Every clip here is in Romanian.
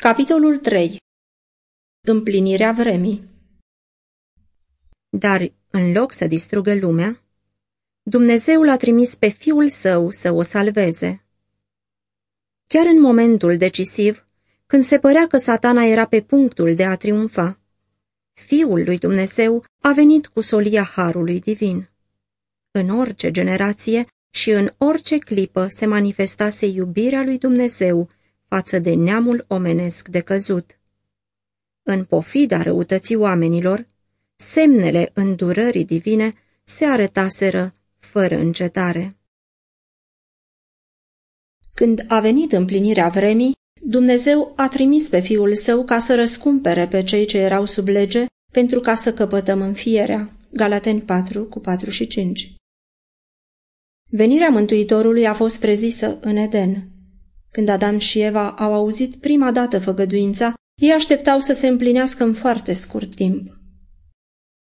Capitolul 3 Împlinirea vremii Dar, în loc să distrugă lumea, Dumnezeu l-a trimis pe Fiul Său să o salveze. Chiar în momentul decisiv, când se părea că satana era pe punctul de a triumfa, Fiul lui Dumnezeu a venit cu solia Harului Divin. În orice generație și în orice clipă se manifestase iubirea lui Dumnezeu față de neamul omenesc de căzut. În pofida răutății oamenilor, semnele îndurării divine se arătaseră fără încetare. Când a venit împlinirea vremii, Dumnezeu a trimis pe Fiul Său ca să răscumpere pe cei ce erau sub lege pentru ca să căpătăm înfierea. Galaten 4 cu 4 și 5 Venirea Mântuitorului a fost prezisă în Eden. Când Adam și Eva au auzit prima dată făgăduința, ei așteptau să se împlinească în foarte scurt timp.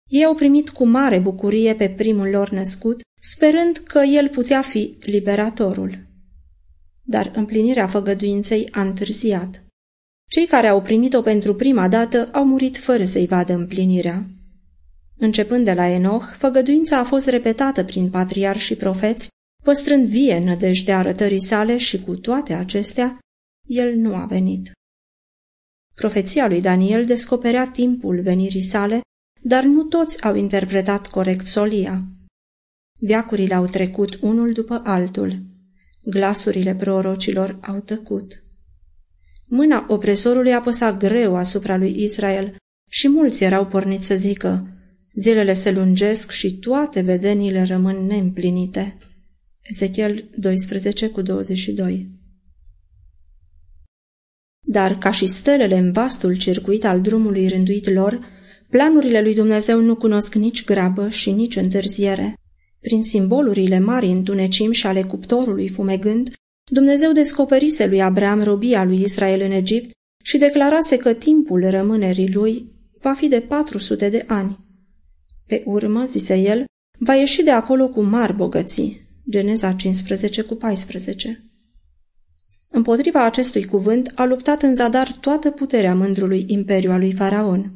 Ei au primit cu mare bucurie pe primul lor născut, sperând că el putea fi liberatorul. Dar împlinirea făgăduinței a întârziat. Cei care au primit-o pentru prima dată au murit fără să-i vadă împlinirea. Începând de la Enoch, făgăduința a fost repetată prin patriarhi și profeți, păstrând vie nădejdea arătării sale și cu toate acestea, el nu a venit. Profeția lui Daniel descoperea timpul venirii sale, dar nu toți au interpretat corect solia. Viacurile au trecut unul după altul. Glasurile prorocilor au tăcut. Mâna opresorului apăsa greu asupra lui Israel și mulți erau porniți să zică, zilele se lungesc și toate vedeniile rămân neîmplinite. Ezechiel 12 cu 22 Dar ca și stelele în vastul circuit al drumului rânduit lor, planurile lui Dumnezeu nu cunosc nici grabă și nici întârziere. Prin simbolurile mari întunecim și ale cuptorului fumegând, Dumnezeu descoperise lui Abraham robia lui Israel în Egipt și declarase că timpul rămânerii lui va fi de 400 de ani. Pe urmă, zise el, va ieși de acolo cu mari bogății. Geneza 15 cu 14 Împotriva acestui cuvânt a luptat în zadar toată puterea mândrului imperiu al lui Faraon.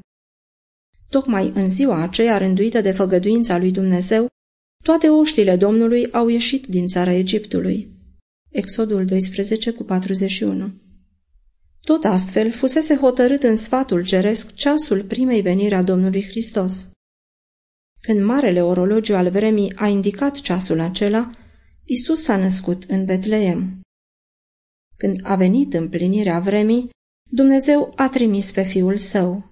Tocmai în ziua aceea rânduită de făgăduința lui Dumnezeu, toate oștile Domnului au ieșit din țara Egiptului. Exodul 12 cu 41 Tot astfel fusese hotărât în sfatul ceresc ceasul primei veniri a Domnului Hristos. Când marele orologiu al vremii a indicat ceasul acela, Isus s-a născut în Betleem. Când a venit împlinirea vremii, Dumnezeu a trimis pe Fiul Său.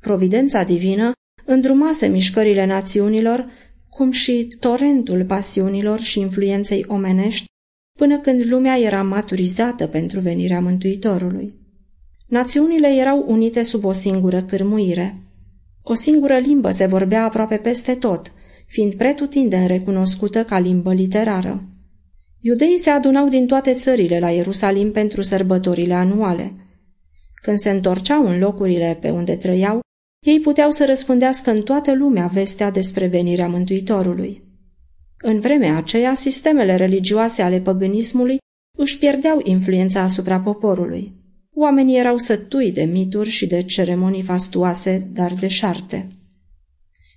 Providența divină îndrumase mișcările națiunilor, cum și torentul pasiunilor și influenței omenești, până când lumea era maturizată pentru venirea Mântuitorului. Națiunile erau unite sub o singură cârmuire. O singură limbă se vorbea aproape peste tot, fiind pretutindeni recunoscută ca limbă literară. Iudeii se adunau din toate țările la Ierusalim pentru sărbătorile anuale. Când se întorceau în locurile pe unde trăiau, ei puteau să răspândească în toată lumea vestea despre venirea Mântuitorului. În vremea aceea, sistemele religioase ale păgânismului își pierdeau influența asupra poporului. Oamenii erau sătui de mituri și de ceremonii fastuoase, dar deșarte.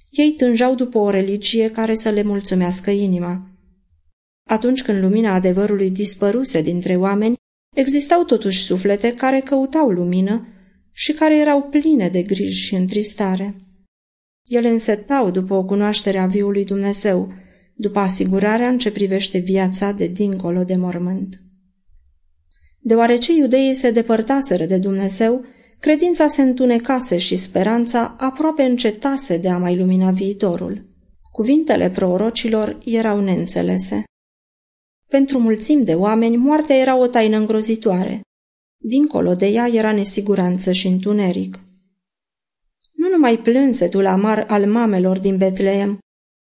Ei tânjau după o religie care să le mulțumească inima. Atunci când lumina adevărului dispăruse dintre oameni, existau totuși suflete care căutau lumină și care erau pline de griji și întristare. Ele însetau după o cunoaștere a viului Dumnezeu, după asigurarea în ce privește viața de dincolo de mormânt. Deoarece iudeii se depărtaseră de Dumnezeu, credința se întunecase și speranța aproape încetase de a mai lumina viitorul. Cuvintele prorocilor erau neînțelese. Pentru mulțimi de oameni, moartea era o taină îngrozitoare. Dincolo de ea era nesiguranță și întuneric. Nu numai plânsetul amar al mamelor din Betleem,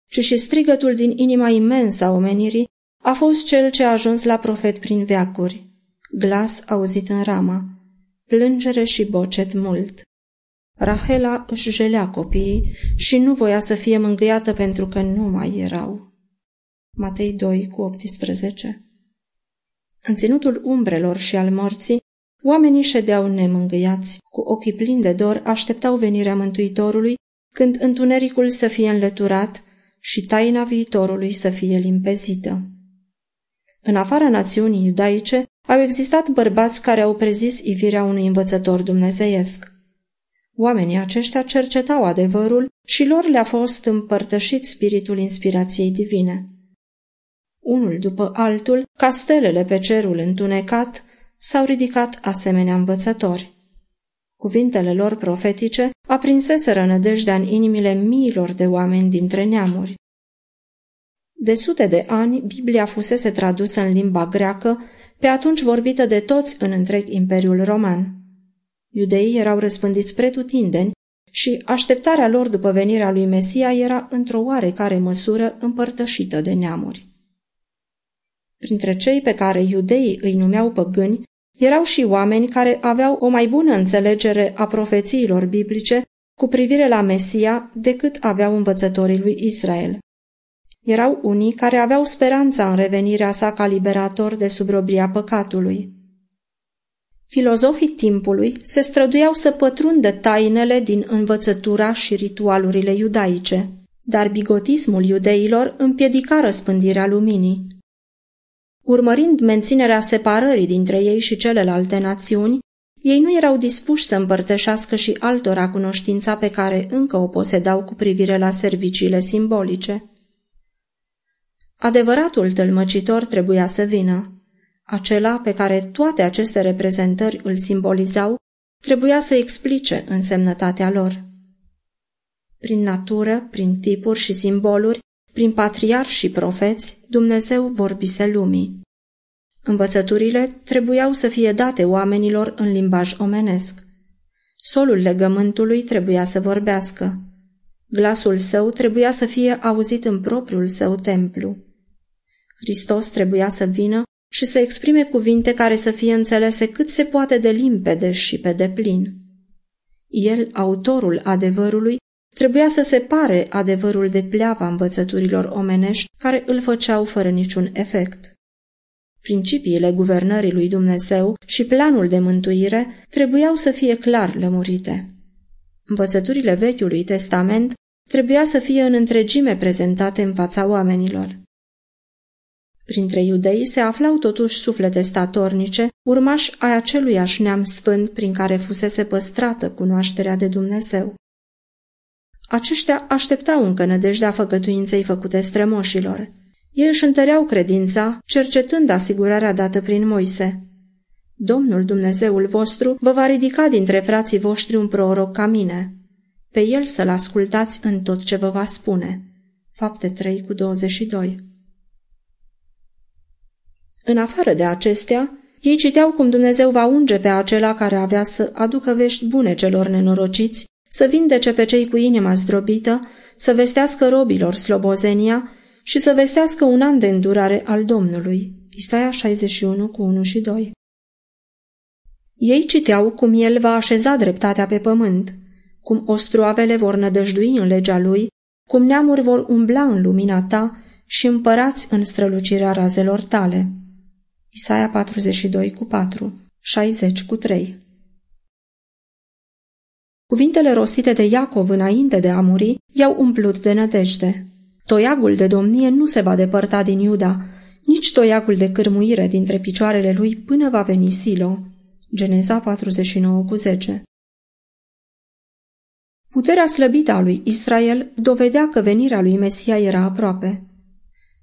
ci și strigătul din inima imensă a omenirii a fost cel ce a ajuns la profet prin veacuri. Glas auzit în rama, plângere și bocet mult. Rahela își jelea copiii și nu voia să fie mângâiată pentru că nu mai erau. Matei 2 cu 18 În ținutul umbrelor și al morții, Oamenii ședeau nemângâiați, cu ochii plini de dor, așteptau venirea Mântuitorului, când întunericul să fie înlăturat și taina viitorului să fie limpezită. În afara națiunii iudaice au existat bărbați care au prezis ivirea unui învățător dumnezeiesc. Oamenii aceștia cercetau adevărul și lor le-a fost împărtășit spiritul inspirației divine. Unul după altul, castelele pe cerul întunecat s-au ridicat asemenea învățători. Cuvintele lor profetice aprinseseră nădejdea în inimile miilor de oameni dintre neamuri. De sute de ani, Biblia fusese tradusă în limba greacă, pe atunci vorbită de toți în întreg Imperiul Roman. Iudeii erau răspândiți pretutindeni și așteptarea lor după venirea lui Mesia era într-o oarecare măsură împărtășită de neamuri. Printre cei pe care iudeii îi numeau păgâni, erau și oameni care aveau o mai bună înțelegere a profețiilor biblice cu privire la Mesia decât aveau învățătorii lui Israel. Erau unii care aveau speranța în revenirea sa ca liberator de subrobria păcatului. Filozofii timpului se străduiau să pătrundă tainele din învățătura și ritualurile iudaice, dar bigotismul iudeilor împiedica răspândirea luminii. Urmărind menținerea separării dintre ei și celelalte națiuni, ei nu erau dispuși să împărtășească și altora cunoștința pe care încă o posedau cu privire la serviciile simbolice. Adevăratul tălmăcitor trebuia să vină. Acela pe care toate aceste reprezentări îl simbolizau, trebuia să explice însemnătatea lor. Prin natură, prin tipuri și simboluri, prin patriarhi și profeți, Dumnezeu vorbise lumii. Învățăturile trebuiau să fie date oamenilor în limbaj omenesc. Solul legământului trebuia să vorbească. Glasul său trebuia să fie auzit în propriul său templu. Hristos trebuia să vină și să exprime cuvinte care să fie înțelese cât se poate de limpede și pe deplin. El, autorul adevărului, trebuia să separe adevărul de pleava învățăturilor omenești care îl făceau fără niciun efect. Principiile guvernării lui Dumnezeu și planul de mântuire trebuiau să fie clar lămurite. Învățăturile Vechiului Testament trebuia să fie în întregime prezentate în fața oamenilor. Printre iudei se aflau totuși suflete statornice, urmași ai aceluiași neam sfânt prin care fusese păstrată cunoașterea de Dumnezeu. Aceștia așteptau încă nădejdea făgătuinței făcute strămoșilor. Ei își întăreau credința, cercetând asigurarea dată prin Moise. Domnul Dumnezeul vostru vă va ridica dintre frații voștri un proroc ca mine. Pe el să-l ascultați în tot ce vă va spune. Fapte 3 cu 22 În afară de acestea, ei citeau cum Dumnezeu va unge pe acela care avea să aducă vești bune celor nenorociți să vindece pe cei cu inima zdrobită, să vestească robilor slobozenia și să vestească un an de îndurare al Domnului. Isaia 61 cu 1 și 2 Ei citeau cum el va așeza dreptatea pe pământ, cum ostroavele vor nădăjdui în legea lui, cum neamuri vor umbla în lumina ta și împărați în strălucirea razelor tale. Isaia 42 cu 4, 60 cu 3 Cuvintele rostite de Iacov înainte de a muri i-au umplut de nădejde. Toiagul de domnie nu se va depărta din Iuda, nici toiagul de cârmuire dintre picioarele lui până va veni Silo. Geneza 49 cu 10 Puterea slăbită a lui Israel dovedea că venirea lui Mesia era aproape.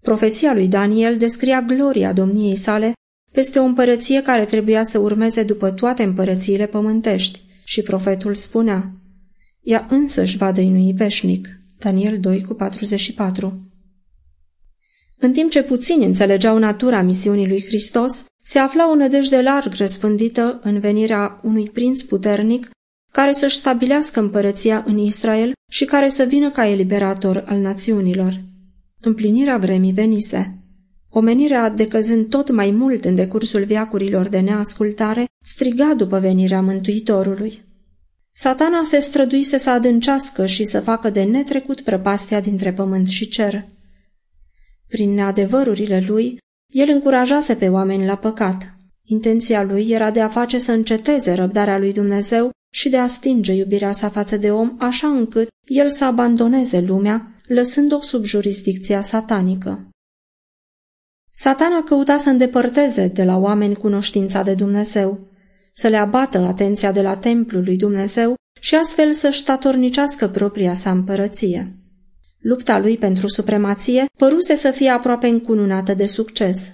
Profeția lui Daniel descria gloria domniei sale peste o împărăție care trebuia să urmeze după toate împărățiile pământești, și profetul spunea, ea însăși va dăinui veșnic. Daniel 2 cu 44 În timp ce puțini înțelegeau natura misiunii lui Hristos, se afla o nădejde larg răspândită în venirea unui prinț puternic care să-și stabilească împărăția în Israel și care să vină ca eliberator al națiunilor. Împlinirea vremii venise. Omenirea, decăzând tot mai mult în decursul viacurilor de neascultare, striga după venirea Mântuitorului. Satana se străduise să adâncească și să facă de netrecut prăpastia dintre pământ și cer. Prin neadevărurile lui, el încurajase pe oameni la păcat. Intenția lui era de a face să înceteze răbdarea lui Dumnezeu și de a stinge iubirea sa față de om, așa încât el să abandoneze lumea, lăsând-o sub jurisdicția satanică. Satana căuta să îndepărteze de la oameni cunoștința de Dumnezeu, să le abată atenția de la templul lui Dumnezeu și astfel să-și statornicească propria sa împărăție. Lupta lui pentru supremație păruse să fie aproape încununată de succes.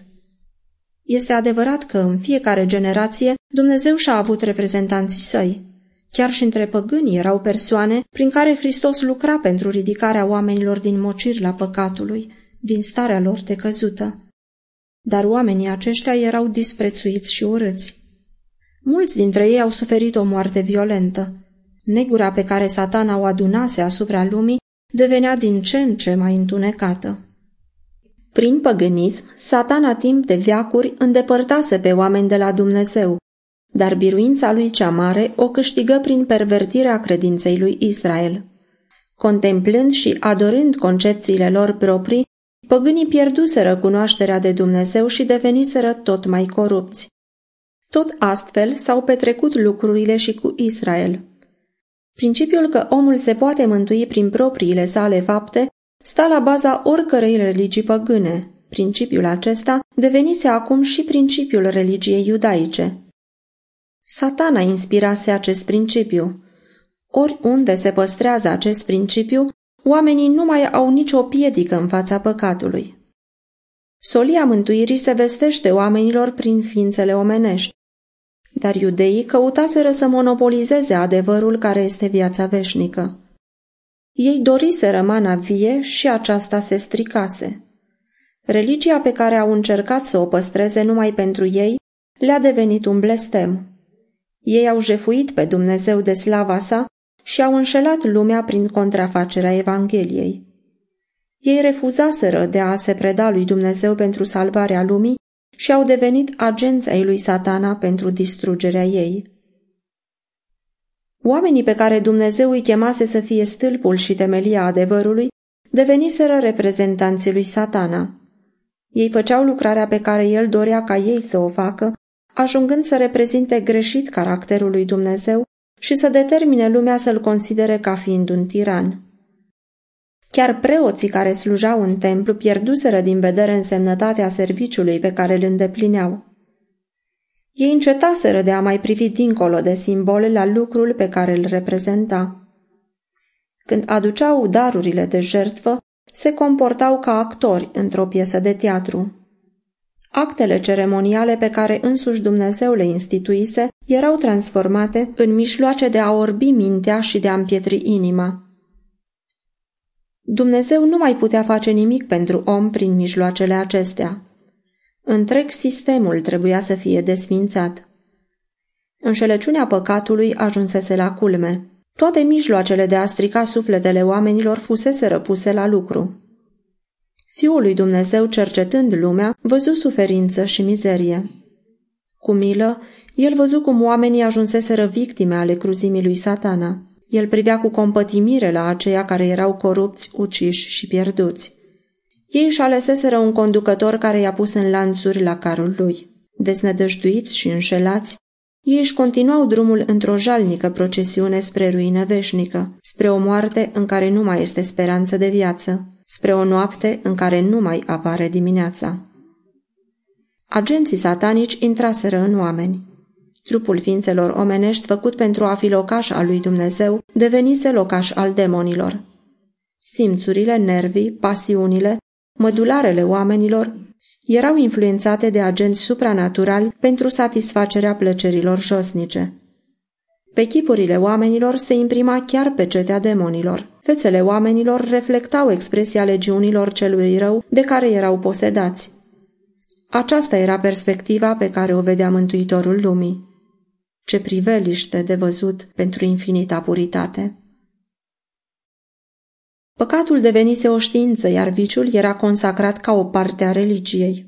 Este adevărat că în fiecare generație Dumnezeu și-a avut reprezentanții săi. Chiar și între păgâni erau persoane prin care Hristos lucra pentru ridicarea oamenilor din mociri la păcatului, din starea lor de căzută. Dar oamenii aceștia erau disprețuiți și urâți. Mulți dintre ei au suferit o moarte violentă. Negura pe care satana o adunase asupra lumii devenea din ce în ce mai întunecată. Prin păgânism, satana timp de viacuri îndepărtase pe oameni de la Dumnezeu, dar biruința lui cea mare o câștigă prin pervertirea credinței lui Israel. Contemplând și adorând concepțiile lor proprii, păgânii pierduseră cunoașterea de Dumnezeu și deveniseră tot mai corupți. Tot astfel s-au petrecut lucrurile și cu Israel. Principiul că omul se poate mântui prin propriile sale fapte sta la baza oricărei religii păgâne. Principiul acesta devenise acum și principiul religiei iudaice. Satana inspirase acest principiu. Oriunde se păstrează acest principiu, oamenii nu mai au nicio piedică în fața păcatului. Solia mântuirii se vestește oamenilor prin ființele omenești, dar iudeii căutaseră să monopolizeze adevărul care este viața veșnică. Ei doriseră mana vie și aceasta se stricase. Religia pe care au încercat să o păstreze numai pentru ei le-a devenit un blestem. Ei au jefuit pe Dumnezeu de slava sa și au înșelat lumea prin contrafacerea Evangheliei. Ei refuzaseră de a se preda lui Dumnezeu pentru salvarea lumii și au devenit agenți ai lui satana pentru distrugerea ei. Oamenii pe care Dumnezeu îi chemase să fie stâlpul și temelia adevărului deveniseră reprezentanții lui satana. Ei făceau lucrarea pe care el dorea ca ei să o facă, ajungând să reprezinte greșit caracterul lui Dumnezeu și să determine lumea să-l considere ca fiind un tiran. Chiar preoții care slujau în templu pierduseră din vedere însemnătatea serviciului pe care îl îndeplineau. Ei încetaseră de a mai privi dincolo de simbole la lucrul pe care îl reprezenta. Când aduceau darurile de jertvă, se comportau ca actori într-o piesă de teatru. Actele ceremoniale pe care însuși Dumnezeu le instituise erau transformate în mișloace de a orbi mintea și de a împietri inima. Dumnezeu nu mai putea face nimic pentru om prin mijloacele acestea. Întreg sistemul trebuia să fie desfințat. Înșelăciunea păcatului ajunsese la culme. Toate mijloacele de a strica sufletele oamenilor fusese răpuse la lucru. Fiul lui Dumnezeu, cercetând lumea, văzu suferință și mizerie. Cu milă, el văzu cum oamenii ajunseseră victime ale cruzimii lui satana. El privea cu compătimire la aceia care erau corupți, uciși și pierduți. Ei își aleseseră un conducător care i-a pus în lanțuri la carul lui. Desnădăjduiți și înșelați, ei își continuau drumul într-o jalnică procesiune spre ruină veșnică, spre o moarte în care nu mai este speranță de viață, spre o noapte în care nu mai apare dimineața. Agenții satanici intraseră în oameni. Trupul ființelor omenești făcut pentru a fi locaș al lui Dumnezeu devenise locaș al demonilor. Simțurile, nervii, pasiunile, mădularele oamenilor erau influențate de agenți supranaturali pentru satisfacerea plăcerilor josnice. Pe chipurile oamenilor se imprima chiar pe cetea demonilor. Fețele oamenilor reflectau expresia legiunilor celui rău de care erau posedați. Aceasta era perspectiva pe care o vedea Mântuitorul lumii. Ce priveliște de văzut pentru infinita puritate! Păcatul devenise o știință, iar viciul era consacrat ca o parte a religiei.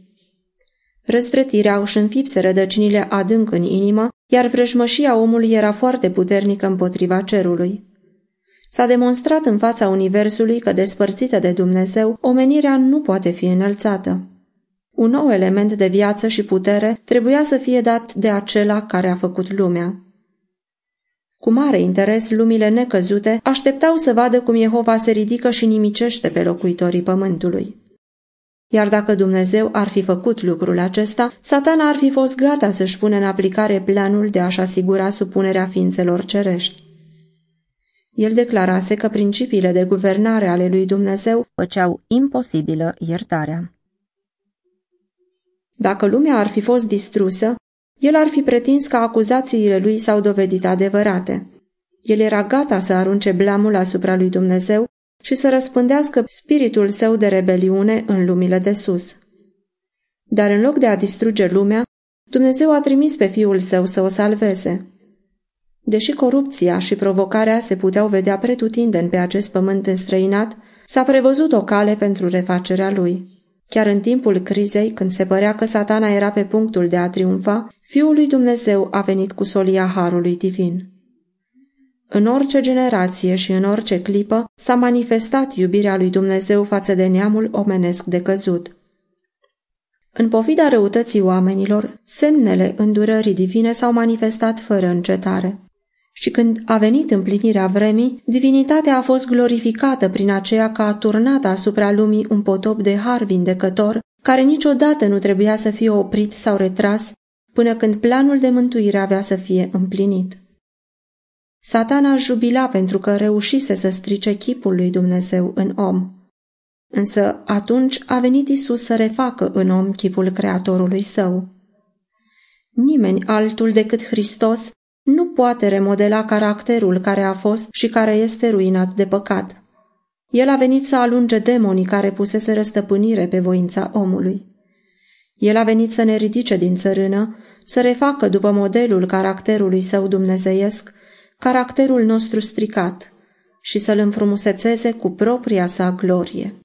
Răstrătirea își înfipse rădăcinile adânc în inimă, iar vrăjmășia omului era foarte puternică împotriva cerului. S-a demonstrat în fața Universului că, despărțită de Dumnezeu, omenirea nu poate fi înălțată. Un nou element de viață și putere trebuia să fie dat de acela care a făcut lumea. Cu mare interes, lumile necăzute așteptau să vadă cum Jehova se ridică și nimicește pe locuitorii pământului. Iar dacă Dumnezeu ar fi făcut lucrul acesta, satana ar fi fost gata să-și pune în aplicare planul de a-și asigura supunerea ființelor cerești. El declarase că principiile de guvernare ale lui Dumnezeu făceau imposibilă iertarea. Dacă lumea ar fi fost distrusă, el ar fi pretins că acuzațiile lui s-au dovedit adevărate. El era gata să arunce blamul asupra lui Dumnezeu și să răspândească spiritul său de rebeliune în lumile de sus. Dar în loc de a distruge lumea, Dumnezeu a trimis pe fiul său să o salveze. Deși corupția și provocarea se puteau vedea pretutindeni pe acest pământ înstrăinat, s-a prevăzut o cale pentru refacerea lui. Chiar în timpul crizei, când se părea că satana era pe punctul de a triumfa, Fiul lui Dumnezeu a venit cu solia Harului Divin. În orice generație și în orice clipă s-a manifestat iubirea lui Dumnezeu față de neamul omenesc de căzut. În pofida răutății oamenilor, semnele îndurării divine s-au manifestat fără încetare. Și când a venit împlinirea vremii, divinitatea a fost glorificată prin aceea că a turnat asupra lumii un potop de har vindecător, care niciodată nu trebuia să fie oprit sau retras, până când planul de mântuire avea să fie împlinit. Satana jubila pentru că reușise să strice chipul lui Dumnezeu în om. Însă atunci a venit Isus să refacă în om chipul Creatorului său. Nimeni altul decât Hristos nu poate remodela caracterul care a fost și care este ruinat de păcat. El a venit să alunge demonii care pusese răstăpânire pe voința omului. El a venit să ne ridice din țărână, să refacă după modelul caracterului său dumnezeiesc, caracterul nostru stricat și să-l înfrumusețeze cu propria sa glorie.